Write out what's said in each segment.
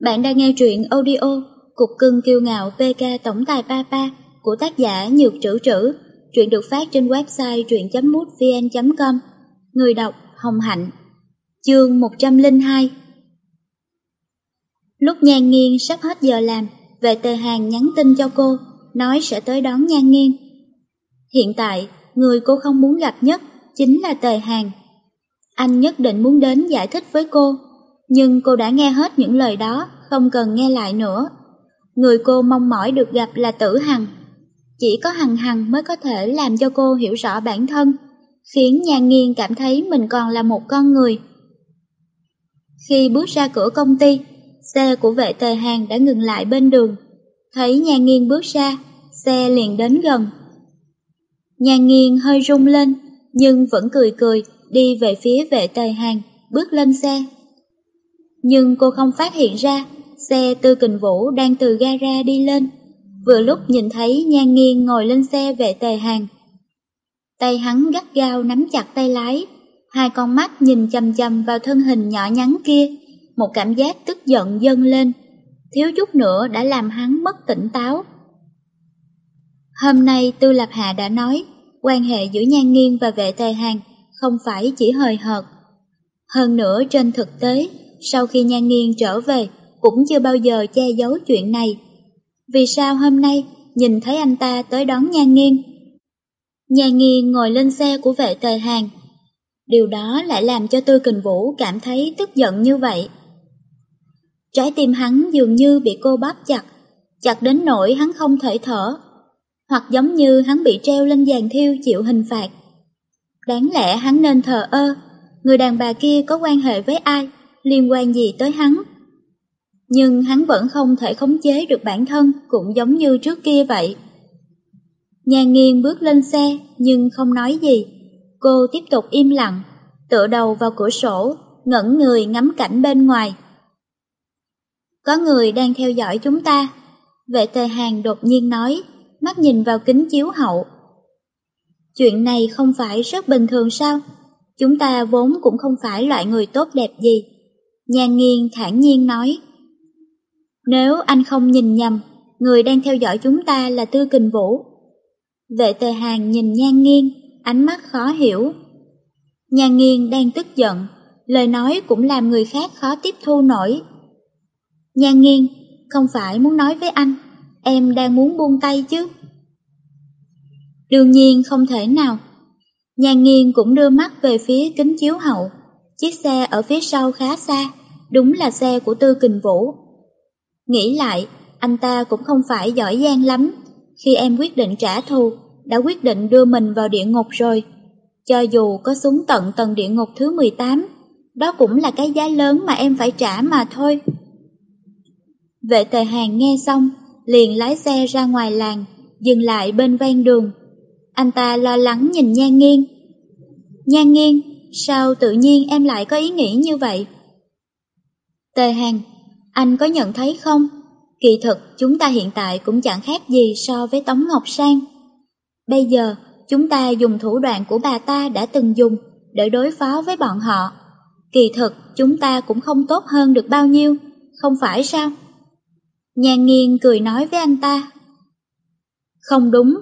Bạn đang nghe truyện audio Cục cưng kiêu ngạo PK Tổng tài Papa của tác giả Nhược Trữ Trữ. Truyện được phát trên website truyện.mútvn.com Người đọc Hồng Hạnh Chương 102 Lúc Nhan Nghiên sắp hết giờ làm, về tề hàng nhắn tin cho cô, nói sẽ tới đón Nhan Nghiên. Hiện tại, người cô không muốn gặp nhất chính là tề hàng. Anh nhất định muốn đến giải thích với cô nhưng cô đã nghe hết những lời đó, không cần nghe lại nữa. Người cô mong mỏi được gặp là tử hằng. Chỉ có hằng hằng mới có thể làm cho cô hiểu rõ bản thân, khiến nhà nghiên cảm thấy mình còn là một con người. Khi bước ra cửa công ty, xe của vệ tề hàng đã ngừng lại bên đường. Thấy nhà nghiên bước ra, xe liền đến gần. Nhà nghiên hơi rung lên, nhưng vẫn cười cười đi về phía vệ tề hàng, bước lên xe. Nhưng cô không phát hiện ra, xe Tư Kình Vũ đang từ gara đi lên, vừa lúc nhìn thấy Nhan Nghiên ngồi lên xe về tề hàng. Tay hắn gắt gao nắm chặt tay lái, hai con mắt nhìn chầm chầm vào thân hình nhỏ nhắn kia, một cảm giác tức giận dâng lên, thiếu chút nữa đã làm hắn mất tỉnh táo. Hôm nay Tư Lập Hạ đã nói, quan hệ giữa Nhan Nghiên và vệ tề hàng không phải chỉ hời hợt. Hơn nữa trên thực tế, sau khi Nhan Nghiên trở về, cũng chưa bao giờ che giấu chuyện này. Vì sao hôm nay nhìn thấy anh ta tới đón Nhan Nghiên? Nhan Nghiên ngồi lên xe của vệ tề hàng. Điều đó lại làm cho Tư Kình Vũ cảm thấy tức giận như vậy. Trái tim hắn dường như bị cô bóp chặt, chặt đến nỗi hắn không thể thở, hoặc giống như hắn bị treo lên giàn thiêu chịu hình phạt. Đáng lẽ hắn nên thờ ơ, người đàn bà kia có quan hệ với ai? Liên quan gì tới hắn. Nhưng hắn vẫn không thể khống chế được bản thân cũng giống như trước kia vậy. Nhà nghiêng bước lên xe nhưng không nói gì. Cô tiếp tục im lặng, tựa đầu vào cửa sổ, ngẩn người ngắm cảnh bên ngoài. Có người đang theo dõi chúng ta. Vệ tề hàng đột nhiên nói, mắt nhìn vào kính chiếu hậu. Chuyện này không phải rất bình thường sao? Chúng ta vốn cũng không phải loại người tốt đẹp gì. Nhan nghiên thản nhiên nói. Nếu anh không nhìn nhầm, người đang theo dõi chúng ta là Tư Kình Vũ. Vệ tề hàng nhìn nhan nghiên, ánh mắt khó hiểu. Nhan nghiên đang tức giận, lời nói cũng làm người khác khó tiếp thu nổi. Nhan nghiên, không phải muốn nói với anh, em đang muốn buông tay chứ. Đương nhiên không thể nào. Nhan nghiên cũng đưa mắt về phía kính chiếu hậu, chiếc xe ở phía sau khá xa đúng là xe của Tư Kình Vũ. Nghĩ lại, anh ta cũng không phải giỏi giang lắm, khi em quyết định trả thù, đã quyết định đưa mình vào địa ngục rồi. Cho dù có xuống tận tầng địa ngục thứ 18, đó cũng là cái giá lớn mà em phải trả mà thôi. Vệ tề hàng nghe xong, liền lái xe ra ngoài làng, dừng lại bên ven đường. Anh ta lo lắng nhìn Nhan Nghiên. Nhan Nghiên, sao tự nhiên em lại có ý nghĩ như vậy? Tề Hàng, anh có nhận thấy không? Kỳ thực chúng ta hiện tại cũng chẳng khác gì so với Tống Ngọc Sang. Bây giờ chúng ta dùng thủ đoạn của bà ta đã từng dùng để đối phó với bọn họ. Kỳ thực chúng ta cũng không tốt hơn được bao nhiêu, không phải sao? Nhan nghiên cười nói với anh ta. Không đúng,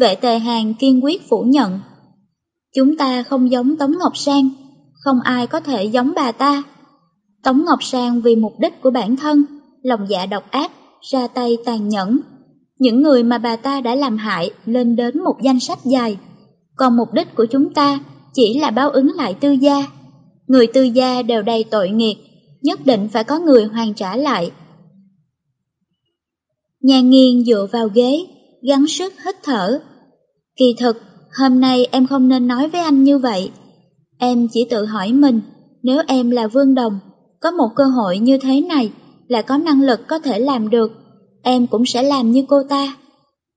vệ tề hàng kiên quyết phủ nhận. Chúng ta không giống Tống Ngọc Sang, không ai có thể giống bà ta. Tống Ngọc Sang vì mục đích của bản thân, lòng dạ độc ác, ra tay tàn nhẫn. Những người mà bà ta đã làm hại lên đến một danh sách dài. Còn mục đích của chúng ta chỉ là báo ứng lại tư gia. Người tư gia đều đầy tội nghiệt, nhất định phải có người hoàn trả lại. Nhà nghiêng dựa vào ghế, gắng sức hít thở. Kỳ thực, hôm nay em không nên nói với anh như vậy. Em chỉ tự hỏi mình, nếu em là Vương Đồng, có một cơ hội như thế này là có năng lực có thể làm được, em cũng sẽ làm như cô ta.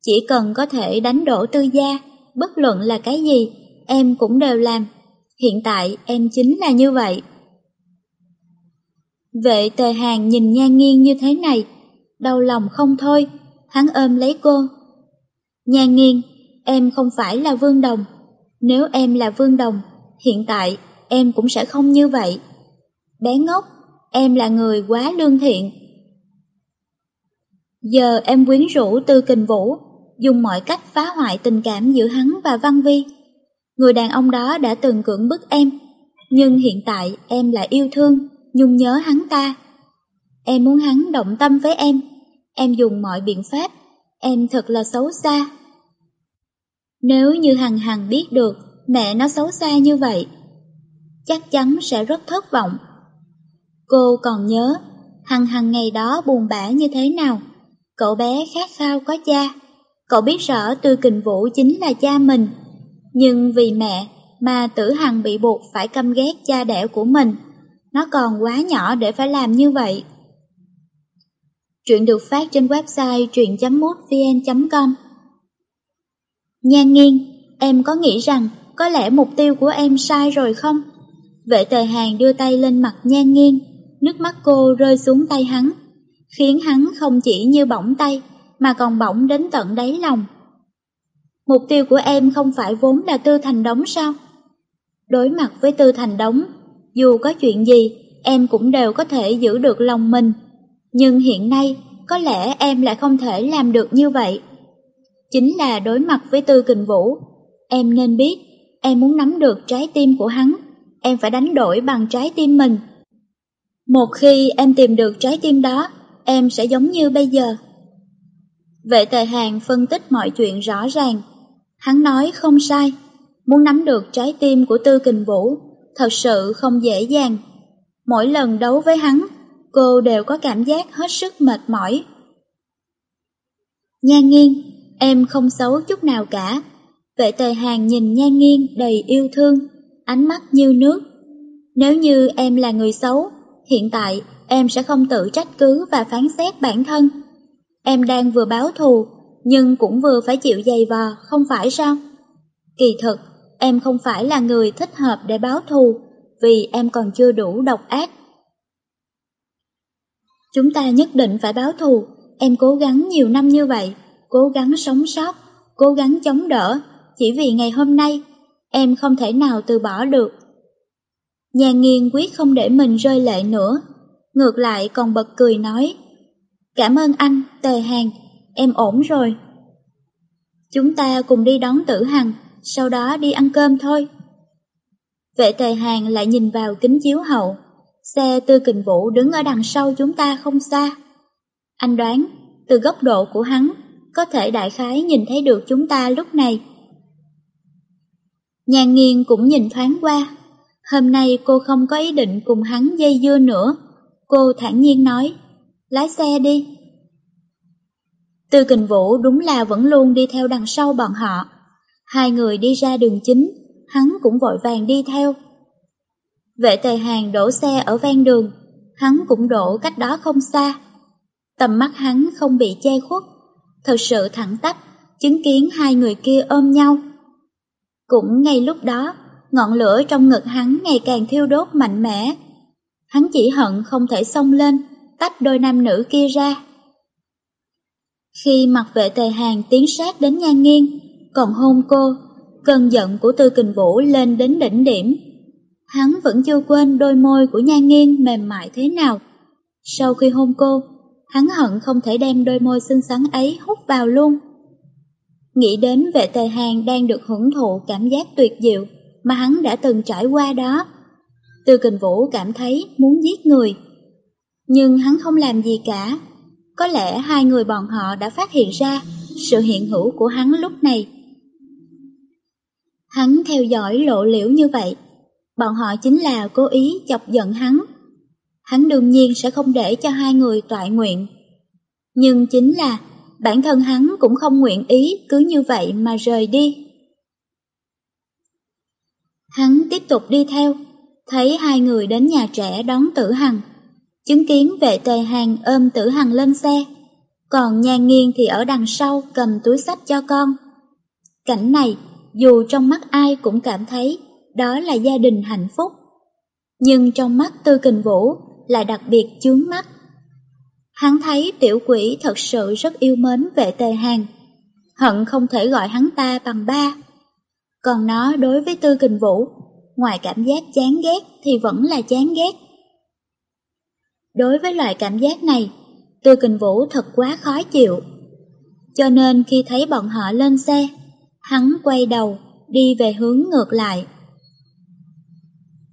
Chỉ cần có thể đánh đổ tư gia, bất luận là cái gì, em cũng đều làm. Hiện tại em chính là như vậy. Vệ tề hàng nhìn nhan nghiêng như thế này, đau lòng không thôi, hắn ôm lấy cô. Nhan nghiêng, em không phải là vương đồng. Nếu em là vương đồng, hiện tại em cũng sẽ không như vậy. Bé ngốc, em là người quá lương thiện, Giờ em quyến rũ Tư Kình Vũ, dùng mọi cách phá hoại tình cảm giữa hắn và Văn Vi. Người đàn ông đó đã từng cưỡng bức em, nhưng hiện tại em lại yêu thương, nhung nhớ hắn ta. Em muốn hắn động tâm với em, em dùng mọi biện pháp, em thật là xấu xa. Nếu như Hằng Hằng biết được mẹ nó xấu xa như vậy, chắc chắn sẽ rất thất vọng. Cô còn nhớ Hằng Hằng ngày đó buồn bã như thế nào. Cậu bé khát khao có cha. Cậu biết rõ Tư Kình Vũ chính là cha mình. Nhưng vì mẹ mà Tử Hằng bị buộc phải căm ghét cha đẻ của mình. Nó còn quá nhỏ để phải làm như vậy. Chuyện được phát trên website truyện.mútvn.com Nhan nghiêng, em có nghĩ rằng có lẽ mục tiêu của em sai rồi không? Vệ tề hàng đưa tay lên mặt nhan nghiêng, nước mắt cô rơi xuống tay hắn, khiến hắn không chỉ như bỏng tay, mà còn bỏng đến tận đáy lòng. Mục tiêu của em không phải vốn là Tư Thành Đống sao? Đối mặt với Tư Thành Đống, dù có chuyện gì, em cũng đều có thể giữ được lòng mình. Nhưng hiện nay, có lẽ em lại không thể làm được như vậy. Chính là đối mặt với Tư Kình Vũ, em nên biết, em muốn nắm được trái tim của hắn, em phải đánh đổi bằng trái tim mình. Một khi em tìm được trái tim đó, em sẽ giống như bây giờ. Vệ tề hàng phân tích mọi chuyện rõ ràng. Hắn nói không sai, muốn nắm được trái tim của Tư Kình Vũ thật sự không dễ dàng. Mỗi lần đấu với hắn, cô đều có cảm giác hết sức mệt mỏi. Nha nghiêng, em không xấu chút nào cả. Vệ tề hàng nhìn nha nghiêng đầy yêu thương, ánh mắt như nước. Nếu như em là người xấu, hiện tại em sẽ không tự trách cứ và phán xét bản thân. Em đang vừa báo thù, nhưng cũng vừa phải chịu dày vò, không phải sao? Kỳ thực, em không phải là người thích hợp để báo thù, vì em còn chưa đủ độc ác. Chúng ta nhất định phải báo thù, em cố gắng nhiều năm như vậy, cố gắng sống sót, cố gắng chống đỡ, chỉ vì ngày hôm nay, em không thể nào từ bỏ được. Nhà nghiên quyết không để mình rơi lệ nữa, ngược lại còn bật cười nói, Cảm ơn anh, Tề Hàng, em ổn rồi. Chúng ta cùng đi đón tử hằng, sau đó đi ăn cơm thôi. Vệ Tề Hàng lại nhìn vào kính chiếu hậu, xe tư kình vũ đứng ở đằng sau chúng ta không xa. Anh đoán, từ góc độ của hắn, có thể đại khái nhìn thấy được chúng ta lúc này. Nhàn nghiên cũng nhìn thoáng qua, hôm nay cô không có ý định cùng hắn dây dưa nữa. Cô thản nhiên nói, lái xe đi. Tư kình vũ đúng là vẫn luôn đi theo đằng sau bọn họ. Hai người đi ra đường chính, hắn cũng vội vàng đi theo. Vệ tề hàng đổ xe ở ven đường, hắn cũng đổ cách đó không xa. Tầm mắt hắn không bị che khuất, thật sự thẳng tắp, chứng kiến hai người kia ôm nhau. Cũng ngay lúc đó, ngọn lửa trong ngực hắn ngày càng thiêu đốt mạnh mẽ. Hắn chỉ hận không thể xông lên, tách đôi nam nữ kia ra. Khi mặt vệ tề hàng tiến sát đến nhan nghiêng, còn hôn cô, cơn giận của Tư Kình Vũ lên đến đỉnh điểm. Hắn vẫn chưa quên đôi môi của nhan nghiêng mềm mại thế nào. Sau khi hôn cô, hắn hận không thể đem đôi môi xinh xắn ấy hút vào luôn. Nghĩ đến vệ tề hàng đang được hưởng thụ cảm giác tuyệt diệu mà hắn đã từng trải qua đó. Tư Kình Vũ cảm thấy muốn giết người. Nhưng hắn không làm gì cả. Có lẽ hai người bọn họ đã phát hiện ra sự hiện hữu của hắn lúc này. Hắn theo dõi lộ liễu như vậy, bọn họ chính là cố ý chọc giận hắn. Hắn đương nhiên sẽ không để cho hai người tọa nguyện. Nhưng chính là bản thân hắn cũng không nguyện ý cứ như vậy mà rời đi. Hắn tiếp tục đi theo, thấy hai người đến nhà trẻ đón tử hằng. Chứng kiến vệ tề hàng ôm tử hằng lên xe, còn nhan nghiêng thì ở đằng sau cầm túi sách cho con. Cảnh này, dù trong mắt ai cũng cảm thấy đó là gia đình hạnh phúc. Nhưng trong mắt Tư Kình Vũ là đặc biệt chướng mắt. Hắn thấy tiểu quỷ thật sự rất yêu mến vệ tề hàng, hận không thể gọi hắn ta bằng ba. Còn nó đối với Tư Kình Vũ, ngoài cảm giác chán ghét thì vẫn là chán ghét. Đối với loại cảm giác này, Tư Kình Vũ thật quá khó chịu. Cho nên khi thấy bọn họ lên xe, hắn quay đầu, đi về hướng ngược lại.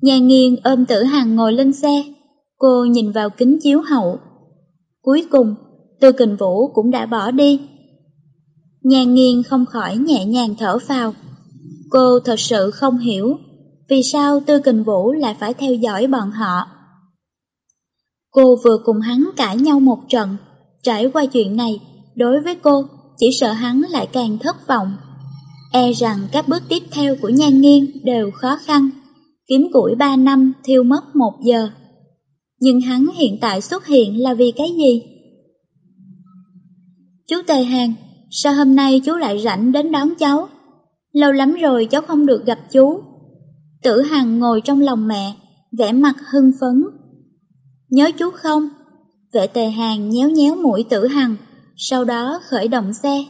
Nhà nghiêng ôm tử hằng ngồi lên xe, cô nhìn vào kính chiếu hậu. Cuối cùng, Tư Kình Vũ cũng đã bỏ đi. Nhà nghiêng không khỏi nhẹ nhàng thở phào. Cô thật sự không hiểu vì sao Tư Kình Vũ lại phải theo dõi bọn họ. Cô vừa cùng hắn cãi nhau một trận, trải qua chuyện này, đối với cô, chỉ sợ hắn lại càng thất vọng. E rằng các bước tiếp theo của Nhan Nghiên đều khó khăn, kiếm củi ba năm thiêu mất một giờ. Nhưng hắn hiện tại xuất hiện là vì cái gì? Chú Tề Hàng, sao hôm nay chú lại rảnh đến đón cháu? Lâu lắm rồi cháu không được gặp chú. Tử Hằng ngồi trong lòng mẹ, vẻ mặt hưng phấn. Nhớ chú không? Vệ tề hàng nhéo nhéo mũi tử hằng, sau đó khởi động xe.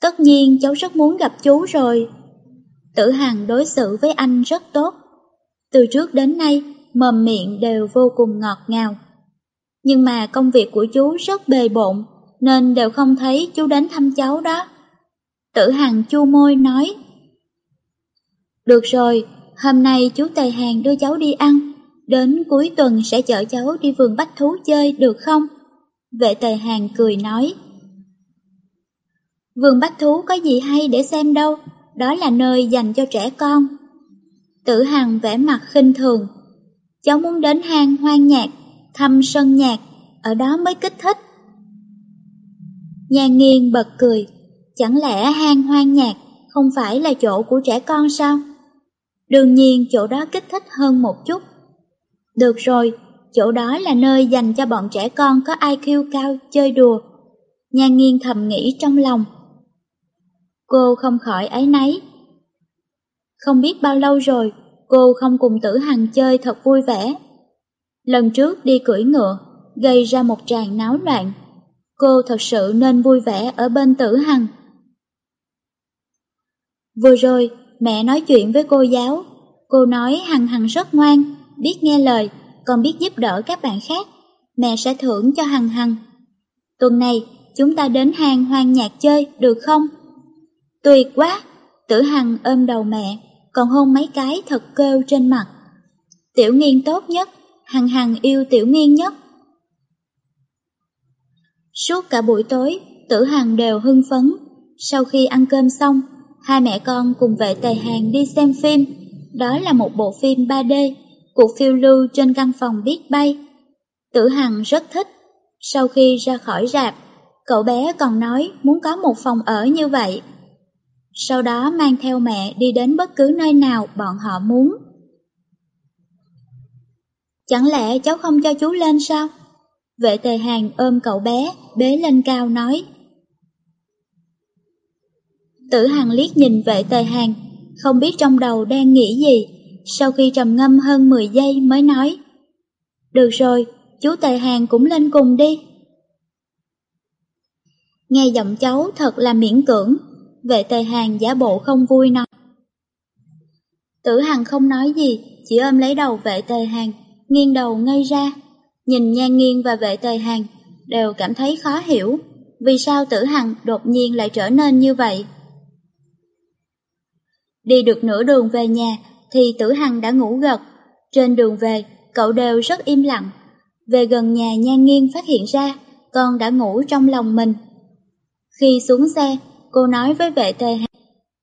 Tất nhiên cháu rất muốn gặp chú rồi. Tử hằng đối xử với anh rất tốt. Từ trước đến nay, mồm miệng đều vô cùng ngọt ngào. Nhưng mà công việc của chú rất bề bộn, nên đều không thấy chú đến thăm cháu đó. Tử Hằng chu môi nói. Được rồi, hôm nay chú Tề Hàng đưa cháu đi ăn, đến cuối tuần sẽ chở cháu đi vườn bách thú chơi được không? Vệ Tề Hàng cười nói. Vườn bách thú có gì hay để xem đâu, đó là nơi dành cho trẻ con. Tử Hằng vẽ mặt khinh thường. Cháu muốn đến hang hoang nhạc, thăm sân nhạc, ở đó mới kích thích. Nhà nghiêng bật cười, chẳng lẽ hang hoang nhạc không phải là chỗ của trẻ con sao? Đương nhiên chỗ đó kích thích hơn một chút. Được rồi, chỗ đó là nơi dành cho bọn trẻ con có IQ cao chơi đùa. Nha nghiên thầm nghĩ trong lòng. Cô không khỏi ấy nấy. Không biết bao lâu rồi, cô không cùng tử hằng chơi thật vui vẻ. Lần trước đi cưỡi ngựa, gây ra một tràng náo loạn. Cô thật sự nên vui vẻ ở bên tử hằng. Vừa rồi, mẹ nói chuyện với cô giáo. Cô nói Hằng Hằng rất ngoan, biết nghe lời, còn biết giúp đỡ các bạn khác. Mẹ sẽ thưởng cho Hằng Hằng. Tuần này, chúng ta đến hàng hoang nhạc chơi, được không? Tuyệt quá! Tử Hằng ôm đầu mẹ, còn hôn mấy cái thật kêu trên mặt. Tiểu nghiên tốt nhất, Hằng Hằng yêu Tiểu nghiên nhất. Suốt cả buổi tối, Tử Hằng đều hưng phấn. Sau khi ăn cơm xong, hai mẹ con cùng vệ tề hàng đi xem phim. Đó là một bộ phim 3D, cuộc phiêu lưu trên căn phòng biết bay. Tử Hằng rất thích. Sau khi ra khỏi rạp, cậu bé còn nói muốn có một phòng ở như vậy. Sau đó mang theo mẹ đi đến bất cứ nơi nào bọn họ muốn. Chẳng lẽ cháu không cho chú lên sao? Vệ tề hàng ôm cậu bé, bế lên cao nói. Tử Hằng liếc nhìn vệ tề hàng, không biết trong đầu đang nghĩ gì, sau khi trầm ngâm hơn 10 giây mới nói. Được rồi, chú tề hàng cũng lên cùng đi. Nghe giọng cháu thật là miễn cưỡng, vệ tề hàng giả bộ không vui nói. Tử Hằng không nói gì, chỉ ôm lấy đầu vệ tề hàng, nghiêng đầu ngây ra. Nhìn nhan nghiêng và vệ tề hàng, đều cảm thấy khó hiểu, vì sao tử Hằng đột nhiên lại trở nên như vậy. Đi được nửa đường về nhà thì tử hằng đã ngủ gật. Trên đường về, cậu đều rất im lặng. Về gần nhà nhan nghiêng phát hiện ra, con đã ngủ trong lòng mình. Khi xuống xe, cô nói với vệ tề hàng.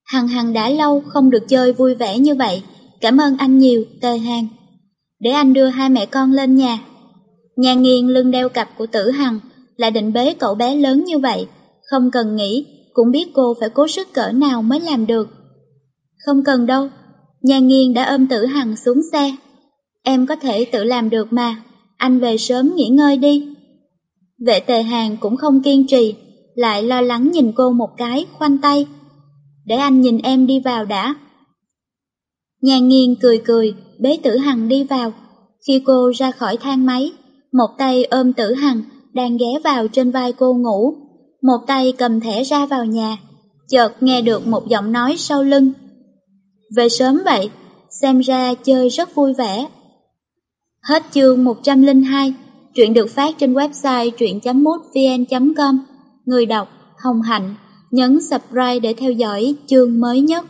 Hằng hằng đã lâu không được chơi vui vẻ như vậy. Cảm ơn anh nhiều, tề hàng. Để anh đưa hai mẹ con lên nhà. Nhan nghiêng lưng đeo cặp của tử hằng là định bế cậu bé lớn như vậy. Không cần nghĩ, cũng biết cô phải cố sức cỡ nào mới làm được. Không cần đâu, nhà nghiên đã ôm tử hằng xuống xe. Em có thể tự làm được mà, anh về sớm nghỉ ngơi đi. Vệ tề hàng cũng không kiên trì, lại lo lắng nhìn cô một cái, khoanh tay. Để anh nhìn em đi vào đã. Nhà nghiên cười cười, bế tử hằng đi vào. Khi cô ra khỏi thang máy, một tay ôm tử hằng, đang ghé vào trên vai cô ngủ. Một tay cầm thẻ ra vào nhà, chợt nghe được một giọng nói sau lưng. Về sớm vậy, xem ra chơi rất vui vẻ. Hết chương 102, truyện được phát trên website truyện.mútvn.com. Người đọc Hồng Hạnh, nhấn subscribe để theo dõi chương mới nhất.